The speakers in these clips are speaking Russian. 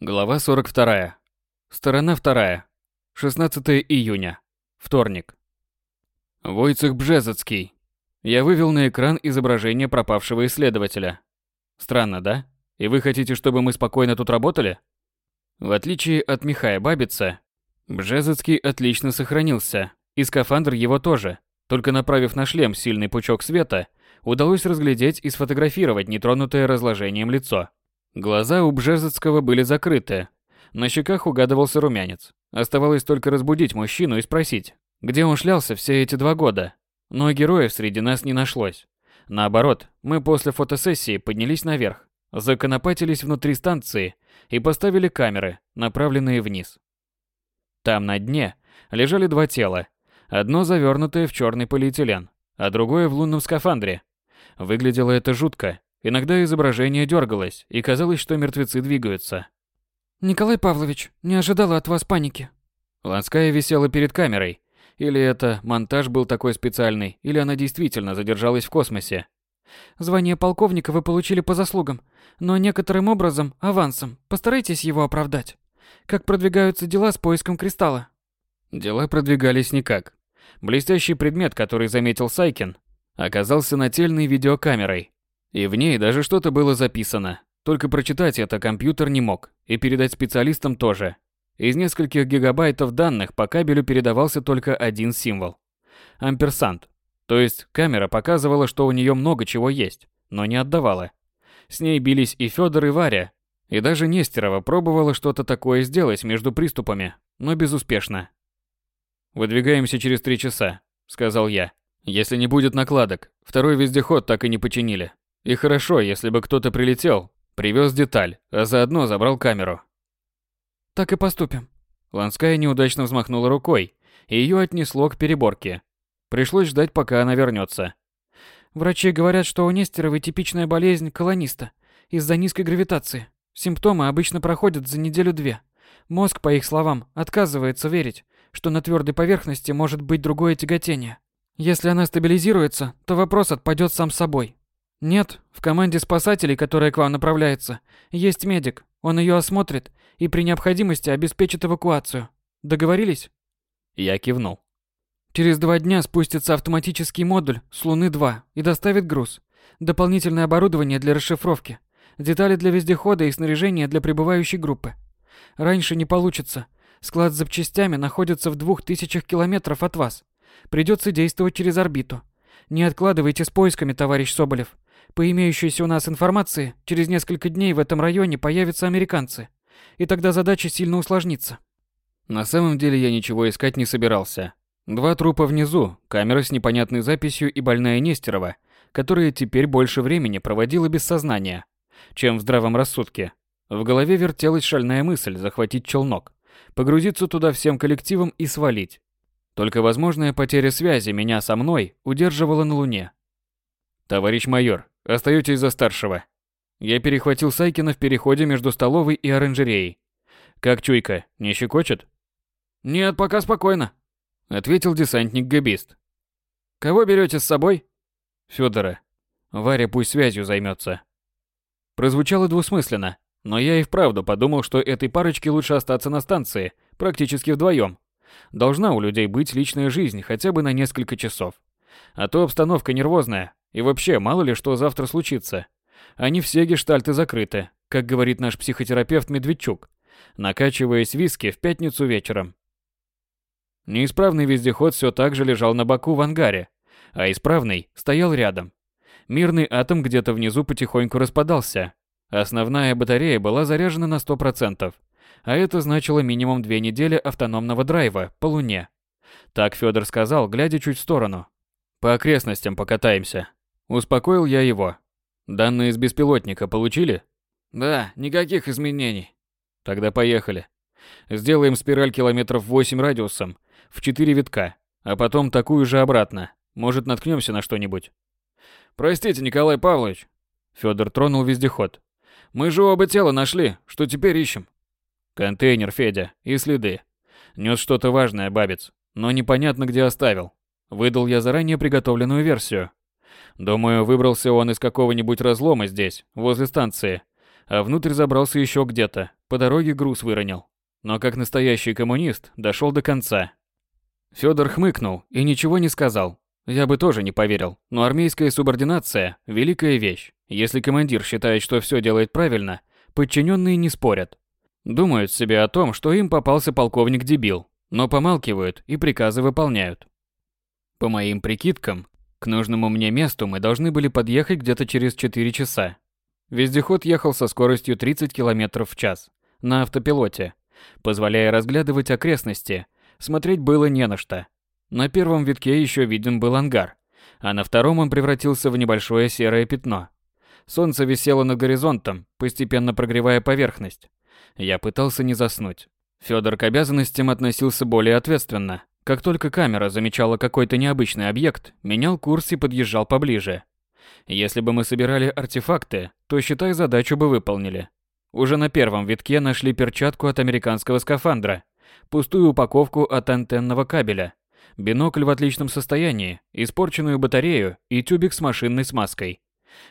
Глава 42. Сторона 2. 16 июня. Вторник. Войцех Бжезацкий. Я вывел на экран изображение пропавшего исследователя. Странно, да? И вы хотите, чтобы мы спокойно тут работали? В отличие от Михая Бабица, Бжезацкий отлично сохранился, и скафандр его тоже. Только направив на шлем сильный пучок света, удалось разглядеть и сфотографировать нетронутое разложением лицо. Глаза у Бжезацкого были закрыты. На щеках угадывался румянец. Оставалось только разбудить мужчину и спросить, где он шлялся все эти два года. Но героев среди нас не нашлось. Наоборот, мы после фотосессии поднялись наверх, законопатились внутри станции и поставили камеры, направленные вниз. Там на дне лежали два тела. Одно завернутое в черный полиэтилен, а другое в лунном скафандре. Выглядело это жутко, Иногда изображение дергалось, и казалось, что мертвецы двигаются. «Николай Павлович, не ожидала от вас паники». Ланская висела перед камерой. Или это монтаж был такой специальный, или она действительно задержалась в космосе. «Звание полковника вы получили по заслугам, но некоторым образом, авансом, постарайтесь его оправдать. Как продвигаются дела с поиском кристалла?» Дела продвигались никак. Блестящий предмет, который заметил Сайкин, оказался нательной видеокамерой, и в ней даже что-то было записано. Только прочитать это компьютер не мог, и передать специалистам тоже. Из нескольких гигабайтов данных по кабелю передавался только один символ. Амперсант. То есть камера показывала, что у нее много чего есть, но не отдавала. С ней бились и Федор, и Варя. И даже Нестерова пробовала что-то такое сделать между приступами, но безуспешно. «Выдвигаемся через три часа», — сказал я. «Если не будет накладок, второй вездеход так и не починили. И хорошо, если бы кто-то прилетел, привез деталь, а заодно забрал камеру. Так и поступим. Ланская неудачно взмахнула рукой, и ее отнесло к переборке. Пришлось ждать, пока она вернется. Врачи говорят, что у Нестеровой типичная болезнь колониста из-за низкой гравитации. Симптомы обычно проходят за неделю-две. Мозг, по их словам, отказывается верить, что на твердой поверхности может быть другое тяготение. Если она стабилизируется, то вопрос отпадет сам собой. Нет, в команде спасателей, которая к вам направляется, есть медик. Он ее осмотрит и при необходимости обеспечит эвакуацию. Договорились? Я кивнул. Через два дня спустится автоматический модуль с Луны-2 и доставит груз. Дополнительное оборудование для расшифровки. Детали для вездехода и снаряжение для прибывающей группы. Раньше не получится. Склад с запчастями находится в двух тысячах километров от вас. Придется действовать через орбиту. Не откладывайте с поисками, товарищ Соболев. По имеющейся у нас информации, через несколько дней в этом районе появятся американцы. И тогда задача сильно усложнится. На самом деле я ничего искать не собирался. Два трупа внизу, камера с непонятной записью и больная Нестерова, которая теперь больше времени проводила без сознания, чем в здравом рассудке. В голове вертелась шальная мысль захватить челнок, погрузиться туда всем коллективом и свалить. Только возможная потеря связи меня со мной удерживала на Луне. «Товарищ майор, Остаетесь за старшего. Я перехватил Сайкина в переходе между столовой и оранжереей. Как чуйка, не щекочет? Нет, пока спокойно, ответил десантник-габист. Кого берете с собой? Федора. Варя пусть связью займется. Прозвучало двусмысленно, но я и вправду подумал, что этой парочке лучше остаться на станции, практически вдвоем. Должна у людей быть личная жизнь хотя бы на несколько часов. А то обстановка нервозная, и вообще, мало ли что завтра случится. Они все гештальты закрыты, как говорит наш психотерапевт Медведчук, накачиваясь виски в пятницу вечером. Неисправный вездеход все так же лежал на боку в ангаре, а исправный стоял рядом. Мирный атом где-то внизу потихоньку распадался. Основная батарея была заряжена на 100%, а это значило минимум две недели автономного драйва по Луне. Так Федор сказал, глядя чуть в сторону. По окрестностям покатаемся. Успокоил я его. Данные из беспилотника получили? Да, никаких изменений. Тогда поехали. Сделаем спираль километров 8 радиусом, в 4 витка, а потом такую же обратно. Может, наткнемся на что-нибудь. Простите, Николай Павлович. Федор тронул вездеход. Мы же оба тела нашли. Что теперь ищем? Контейнер, Федя, и следы. Нес что-то важное, бабец, но непонятно, где оставил. Выдал я заранее приготовленную версию. Думаю, выбрался он из какого-нибудь разлома здесь, возле станции, а внутрь забрался еще где-то, по дороге груз выронил. Но как настоящий коммунист дошел до конца. Федор хмыкнул и ничего не сказал. Я бы тоже не поверил, но армейская субординация – великая вещь. Если командир считает, что все делает правильно, подчиненные не спорят. Думают себе о том, что им попался полковник-дебил, но помалкивают и приказы выполняют. По моим прикидкам, к нужному мне месту мы должны были подъехать где-то через 4 часа. Вездеход ехал со скоростью 30 км в час, на автопилоте, позволяя разглядывать окрестности, смотреть было не на что. На первом витке еще виден был ангар, а на втором он превратился в небольшое серое пятно. Солнце висело над горизонтом, постепенно прогревая поверхность. Я пытался не заснуть. Федор к обязанностям относился более ответственно. Как только камера замечала какой-то необычный объект, менял курс и подъезжал поближе. Если бы мы собирали артефакты, то, считай, задачу бы выполнили. Уже на первом витке нашли перчатку от американского скафандра, пустую упаковку от антенного кабеля, бинокль в отличном состоянии, испорченную батарею и тюбик с машинной смазкой.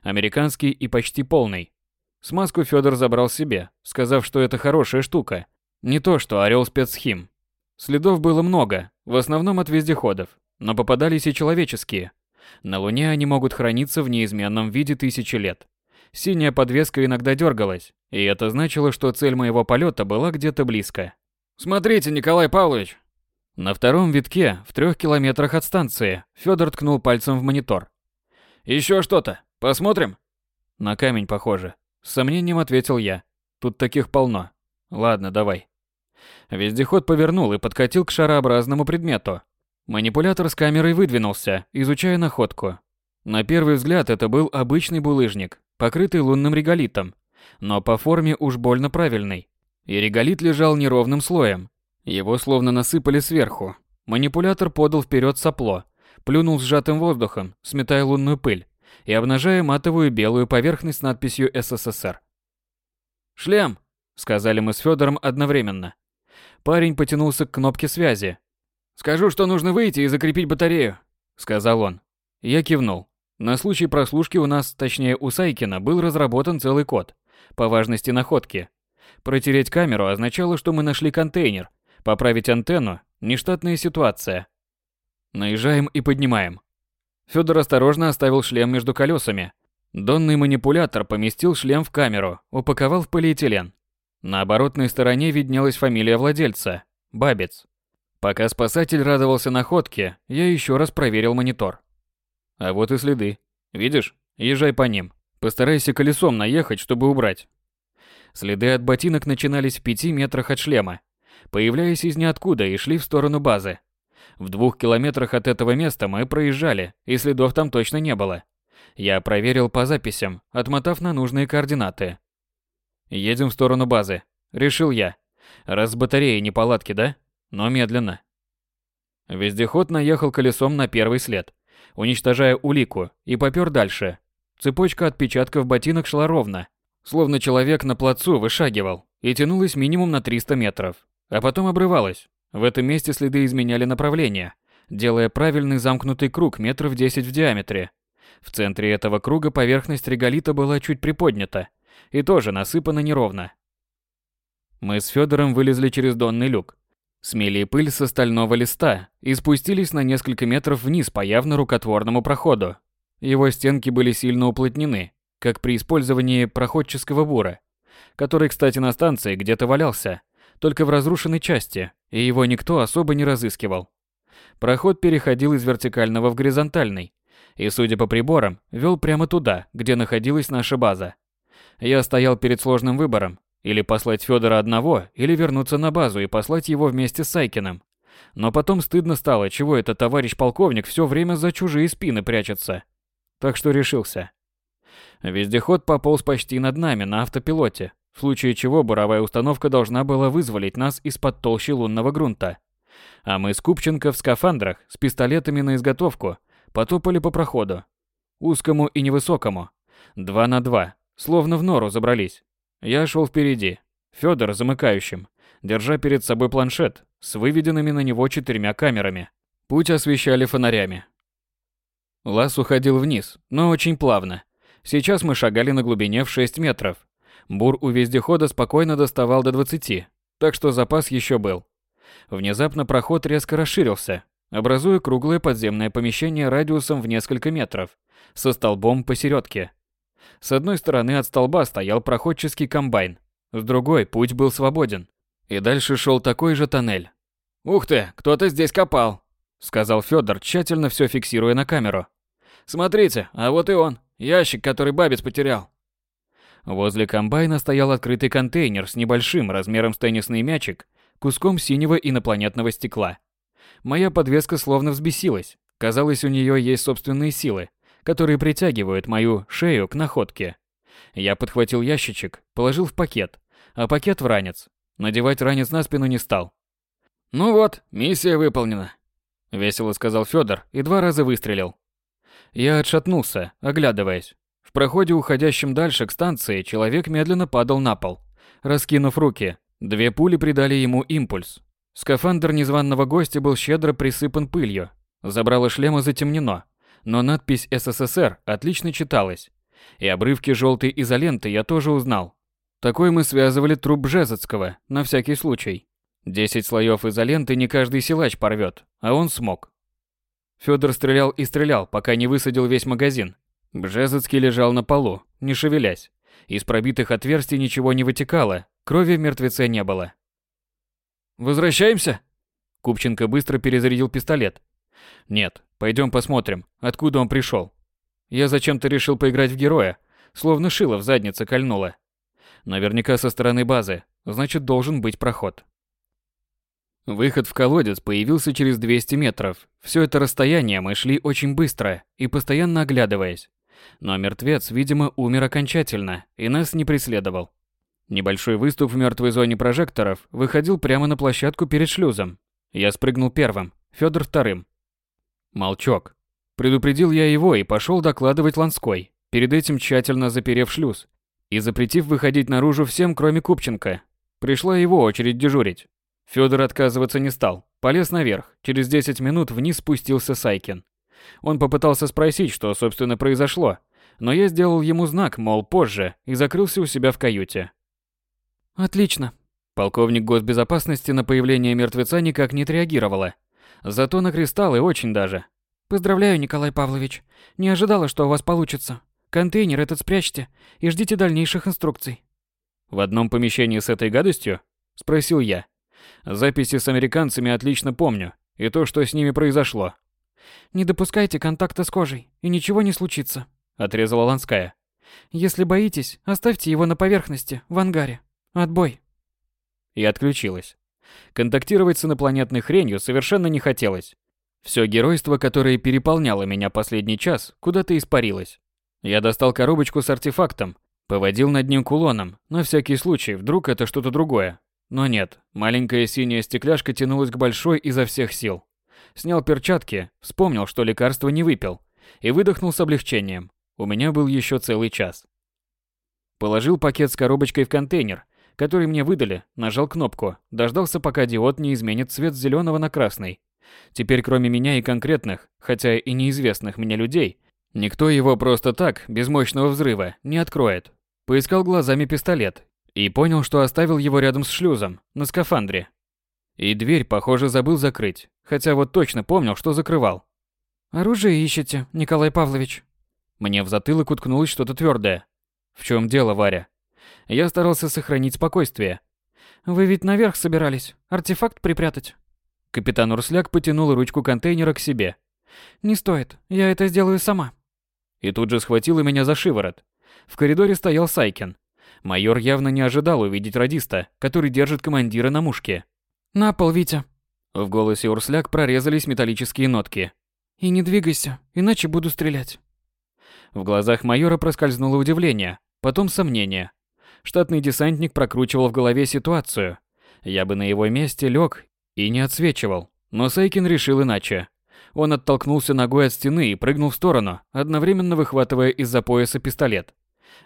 Американский и почти полный. Смазку Федор забрал себе, сказав, что это хорошая штука. Не то, что Орел спецхим. Следов было много, в основном от вездеходов, но попадались и человеческие. На Луне они могут храниться в неизменном виде тысячи лет. Синяя подвеска иногда дергалась, и это значило, что цель моего полета была где-то близко. «Смотрите, Николай Павлович!» На втором витке, в трех километрах от станции, Федор ткнул пальцем в монитор. «Еще что-то? Посмотрим?» «На камень похоже», с сомнением ответил я. Тут таких полно. Ладно, давай. Вездеход повернул и подкатил к шарообразному предмету. Манипулятор с камерой выдвинулся, изучая находку. На первый взгляд это был обычный булыжник, покрытый лунным реголитом, но по форме уж больно правильный. И реголит лежал неровным слоем. Его словно насыпали сверху. Манипулятор подал вперед сопло, плюнул сжатым воздухом, сметая лунную пыль и обнажая матовую белую поверхность с надписью СССР. «Шлем!» — сказали мы с Федором одновременно. Парень потянулся к кнопке связи. «Скажу, что нужно выйти и закрепить батарею», — сказал он. Я кивнул. На случай прослушки у нас, точнее у Сайкина, был разработан целый код по важности находки. Протереть камеру означало, что мы нашли контейнер. Поправить антенну – нештатная ситуация. Наезжаем и поднимаем. Федор осторожно оставил шлем между колесами. Донный манипулятор поместил шлем в камеру, упаковал в полиэтилен. На оборотной стороне виднелась фамилия владельца – Бабец. Пока спасатель радовался находке, я еще раз проверил монитор. А вот и следы. Видишь? Езжай по ним. Постарайся колесом наехать, чтобы убрать. Следы от ботинок начинались в пяти метрах от шлема, появляясь из ниоткуда и шли в сторону базы. В двух километрах от этого места мы проезжали, и следов там точно не было. Я проверил по записям, отмотав на нужные координаты. Едем в сторону базы, решил я. Раз с батареей неполадки, да? Но медленно. Вездеход наехал колесом на первый след, уничтожая улику, и попёр дальше. Цепочка отпечатков ботинок шла ровно, словно человек на плацу вышагивал, и тянулась минимум на 300 метров, а потом обрывалась, в этом месте следы изменяли направление, делая правильный замкнутый круг метров 10 в диаметре. В центре этого круга поверхность реголита была чуть приподнята и тоже насыпана неровно. Мы с Федором вылезли через донный люк, смели пыль со стального листа и спустились на несколько метров вниз по явно рукотворному проходу. Его стенки были сильно уплотнены, как при использовании проходческого бура, который, кстати, на станции где-то валялся, только в разрушенной части, и его никто особо не разыскивал. Проход переходил из вертикального в горизонтальный, и, судя по приборам, вел прямо туда, где находилась наша база. Я стоял перед сложным выбором, или послать Федора одного, или вернуться на базу и послать его вместе с Сайкиным. Но потом стыдно стало, чего этот товарищ полковник все время за чужие спины прячется. Так что решился. Вездеход пополз почти над нами на автопилоте, в случае чего буровая установка должна была вызволить нас из-под толщи лунного грунта. А мы с Купченко в скафандрах с пистолетами на изготовку потопали по проходу. Узкому и невысокому. Два на два, словно в нору забрались. Я шел впереди, Федор замыкающим, держа перед собой планшет с выведенными на него четырьмя камерами. Путь освещали фонарями. Лаз уходил вниз, но очень плавно. Сейчас мы шагали на глубине в 6 метров, Бур у вездехода спокойно доставал до 20, так что запас еще был. Внезапно проход резко расширился, образуя круглое подземное помещение радиусом в несколько метров, со столбом посередке. С одной стороны от столба стоял проходческий комбайн, с другой путь был свободен. И дальше шел такой же тоннель. «Ух ты, кто-то здесь копал!» — сказал Федор, тщательно все фиксируя на камеру. «Смотрите, а вот и он, ящик, который бабец потерял». Возле комбайна стоял открытый контейнер с небольшим размером с теннисный мячик, куском синего инопланетного стекла. Моя подвеска словно взбесилась. Казалось, у нее есть собственные силы, которые притягивают мою шею к находке. Я подхватил ящичек, положил в пакет, а пакет в ранец. Надевать ранец на спину не стал. «Ну вот, миссия выполнена», — весело сказал Федор и два раза выстрелил. Я отшатнулся, оглядываясь. В проходе, уходящем дальше к станции, человек медленно падал на пол, раскинув руки. Две пули придали ему импульс. Скафандр незваного гостя был щедро присыпан пылью. Забрало шлема затемнено, но надпись «СССР» отлично читалась. И обрывки желтой изоленты я тоже узнал. Такой мы связывали труп Бжезацкого, на всякий случай. Десять слоев изоленты не каждый силач порвет, а он смог. Федор стрелял и стрелял, пока не высадил весь магазин. Бжезацкий лежал на полу, не шевелясь. Из пробитых отверстий ничего не вытекало, крови в мертвеце не было. «Возвращаемся?» Купченко быстро перезарядил пистолет. «Нет, пойдем посмотрим, откуда он пришел. Я зачем-то решил поиграть в героя, словно шило в заднице кольнуло. Наверняка со стороны базы, значит должен быть проход». Выход в колодец появился через 200 метров. Все это расстояние мы шли очень быстро и постоянно оглядываясь. Но мертвец, видимо, умер окончательно и нас не преследовал. Небольшой выступ в мертвой зоне прожекторов выходил прямо на площадку перед шлюзом. Я спрыгнул первым, Федор вторым. Молчок. Предупредил я его и пошел докладывать Ланской, перед этим тщательно заперев шлюз и запретив выходить наружу всем, кроме Купченко. Пришла его очередь дежурить. Федор отказываться не стал. Полез наверх. Через 10 минут вниз спустился Сайкин. Он попытался спросить, что, собственно, произошло, но я сделал ему знак, мол, позже, и закрылся у себя в каюте. Отлично. Полковник госбезопасности на появление мертвеца никак не отреагировала. Зато на кристаллы очень даже. Поздравляю, Николай Павлович. Не ожидала, что у вас получится. Контейнер этот спрячьте и ждите дальнейших инструкций. В одном помещении с этой гадостью? Спросил я. Записи с американцами отлично помню, и то, что с ними произошло. Не допускайте контакта с кожей, и ничего не случится, отрезала Ланская. Если боитесь, оставьте его на поверхности, в ангаре. Отбой. И отключилась. Контактировать с инопланетной хренью совершенно не хотелось. Все геройство, которое переполняло меня последний час, куда-то испарилось. Я достал коробочку с артефактом, поводил над ним кулоном, на всякий случай, вдруг это что-то другое. Но нет, маленькая синяя стекляшка тянулась к большой изо всех сил. Снял перчатки, вспомнил, что лекарство не выпил, и выдохнул с облегчением. У меня был еще целый час. Положил пакет с коробочкой в контейнер, который мне выдали, нажал кнопку, дождался, пока диод не изменит цвет зеленого на красный. Теперь кроме меня и конкретных, хотя и неизвестных мне людей, никто его просто так, без мощного взрыва, не откроет. Поискал глазами пистолет и понял, что оставил его рядом с шлюзом, на скафандре. И дверь, похоже, забыл закрыть, хотя вот точно помнил, что закрывал. «Оружие ищете, Николай Павлович?» Мне в затылок уткнулось что-то твердое. «В чем дело, Варя?» Я старался сохранить спокойствие. «Вы ведь наверх собирались, артефакт припрятать?» Капитан Урсляк потянул ручку контейнера к себе. «Не стоит, я это сделаю сама». И тут же схватила меня за шиворот. В коридоре стоял Сайкин, Майор явно не ожидал увидеть радиста, который держит командира на мушке. «На пол, Витя!» В голосе Урсляк прорезались металлические нотки. «И не двигайся, иначе буду стрелять». В глазах майора проскользнуло удивление, потом сомнение. Штатный десантник прокручивал в голове ситуацию. Я бы на его месте лег и не отсвечивал. Но Сайкин решил иначе. Он оттолкнулся ногой от стены и прыгнул в сторону, одновременно выхватывая из-за пояса пистолет.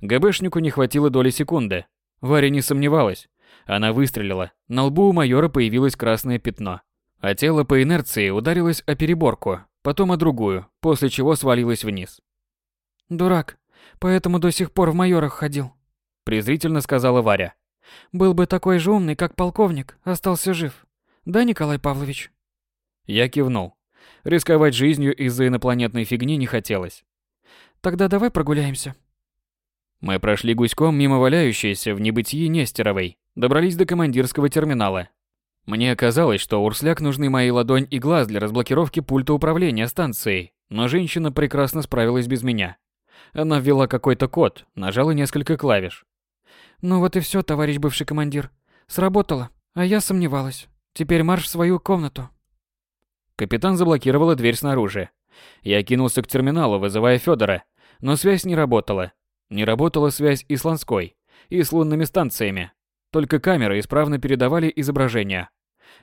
ГБшнику не хватило доли секунды. Варя не сомневалась. Она выстрелила. На лбу у майора появилось красное пятно. А тело по инерции ударилось о переборку, потом о другую, после чего свалилось вниз. «Дурак. Поэтому до сих пор в майорах ходил». Презрительно сказала Варя. Был бы такой же умный, как полковник, остался жив. Да, Николай Павлович? Я кивнул. Рисковать жизнью из-за инопланетной фигни не хотелось. Тогда давай прогуляемся. Мы прошли гуськом мимо валяющейся в небытии Нестеровой, добрались до командирского терминала. Мне оказалось, что Урсляк нужны мои ладонь и глаз для разблокировки пульта управления станцией, но женщина прекрасно справилась без меня. Она ввела какой-то код, нажала несколько клавиш. Ну вот и все, товарищ бывший командир. Сработало, а я сомневалась. Теперь марш в свою комнату. Капитан заблокировала дверь снаружи. Я кинулся к терминалу, вызывая Федора, но связь не работала. Не работала связь и с Ланской, и с лунными станциями. Только камеры исправно передавали изображения.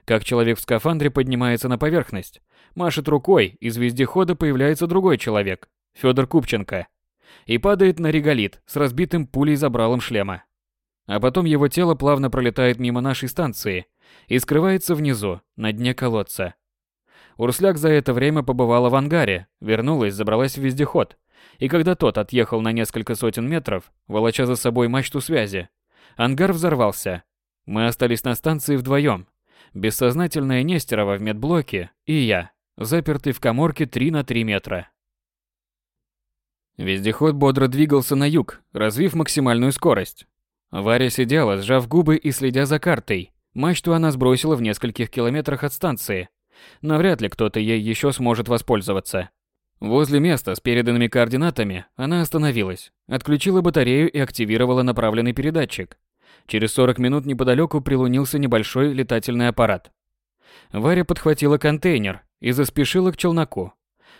Как человек в скафандре поднимается на поверхность, машет рукой, из вездехода появляется другой человек, Федор Купченко, и падает на реголит с разбитым пулей забралом шлема. А потом его тело плавно пролетает мимо нашей станции и скрывается внизу, на дне колодца. Урсляк за это время побывала в ангаре, вернулась, забралась в вездеход. И когда тот отъехал на несколько сотен метров, волоча за собой мачту связи, ангар взорвался. Мы остались на станции вдвоем. Бессознательная Нестерова в медблоке и я, запертый в коморке 3 на 3 метра. Вездеход бодро двигался на юг, развив максимальную скорость. Варя сидела, сжав губы и следя за картой. Мачту она сбросила в нескольких километрах от станции. Навряд ли кто-то ей еще сможет воспользоваться. Возле места с переданными координатами она остановилась, отключила батарею и активировала направленный передатчик. Через 40 минут неподалеку прилунился небольшой летательный аппарат. Варя подхватила контейнер и заспешила к челноку.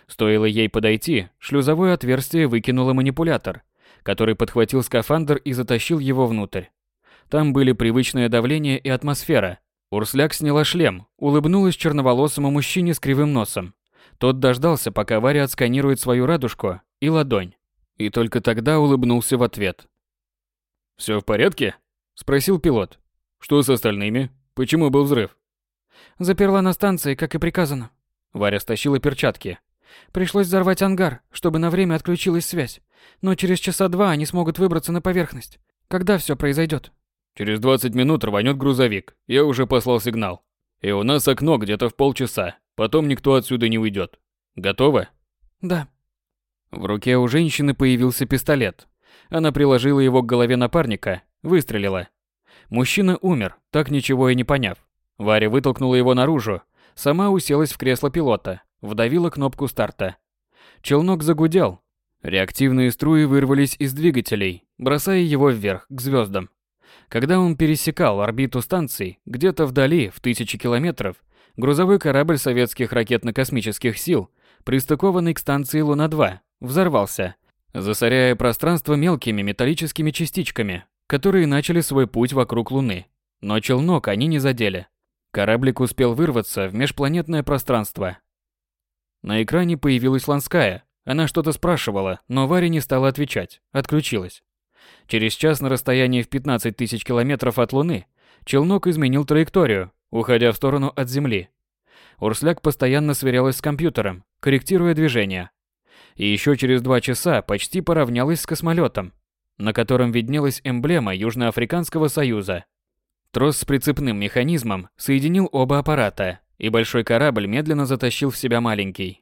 Стоило ей подойти, шлюзовое отверстие выкинуло манипулятор, который подхватил скафандр и затащил его внутрь. Там были привычное давление и атмосфера, Урсляк сняла шлем, улыбнулась черноволосому мужчине с кривым носом. Тот дождался, пока Варя отсканирует свою радужку и ладонь. И только тогда улыбнулся в ответ. «Все в порядке?» – спросил пилот. «Что с остальными? Почему был взрыв?» «Заперла на станции, как и приказано». Варя стащила перчатки. «Пришлось взорвать ангар, чтобы на время отключилась связь. Но через часа два они смогут выбраться на поверхность. Когда все произойдет? Через 20 минут рванет грузовик. Я уже послал сигнал. И у нас окно где-то в полчаса. Потом никто отсюда не уйдет. Готово? Да. В руке у женщины появился пистолет. Она приложила его к голове напарника, выстрелила. Мужчина умер, так ничего и не поняв. Варя вытолкнула его наружу, сама уселась в кресло пилота, вдавила кнопку старта. Челнок загудел. Реактивные струи вырвались из двигателей, бросая его вверх, к звездам. Когда он пересекал орбиту станции, где-то вдали, в тысячи километров, грузовой корабль советских ракетно-космических сил, пристыкованный к станции Луна-2, взорвался, засоряя пространство мелкими металлическими частичками, которые начали свой путь вокруг Луны. Но челнок они не задели. Кораблик успел вырваться в межпланетное пространство. На экране появилась Ланская. Она что-то спрашивала, но Варя не стала отвечать, отключилась. Через час на расстоянии в 15 тысяч километров от Луны челнок изменил траекторию, уходя в сторону от Земли. Урсляк постоянно сверялась с компьютером, корректируя движение. И еще через два часа почти поравнялась с космолетом, на котором виднелась эмблема Южноафриканского Союза. Трос с прицепным механизмом соединил оба аппарата, и большой корабль медленно затащил в себя маленький.